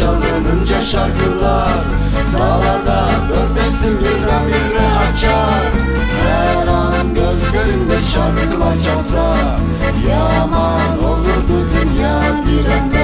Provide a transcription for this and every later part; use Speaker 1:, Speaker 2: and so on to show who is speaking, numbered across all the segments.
Speaker 1: çalınınca şarkılar. Dağlarda dört mevsim birdenbire açar. Her an gözlerinde şarkılar çalsa Yaman olurdu dünya bir anda.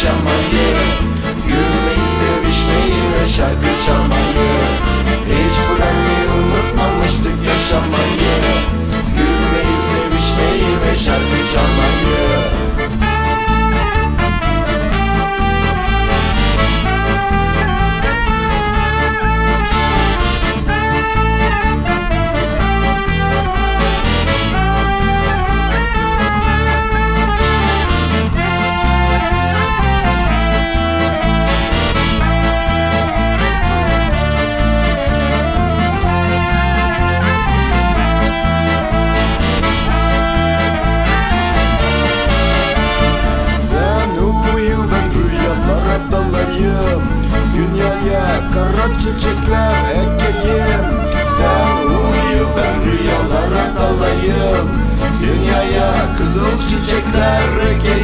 Speaker 1: deixa amanhã. çiçekler geliyor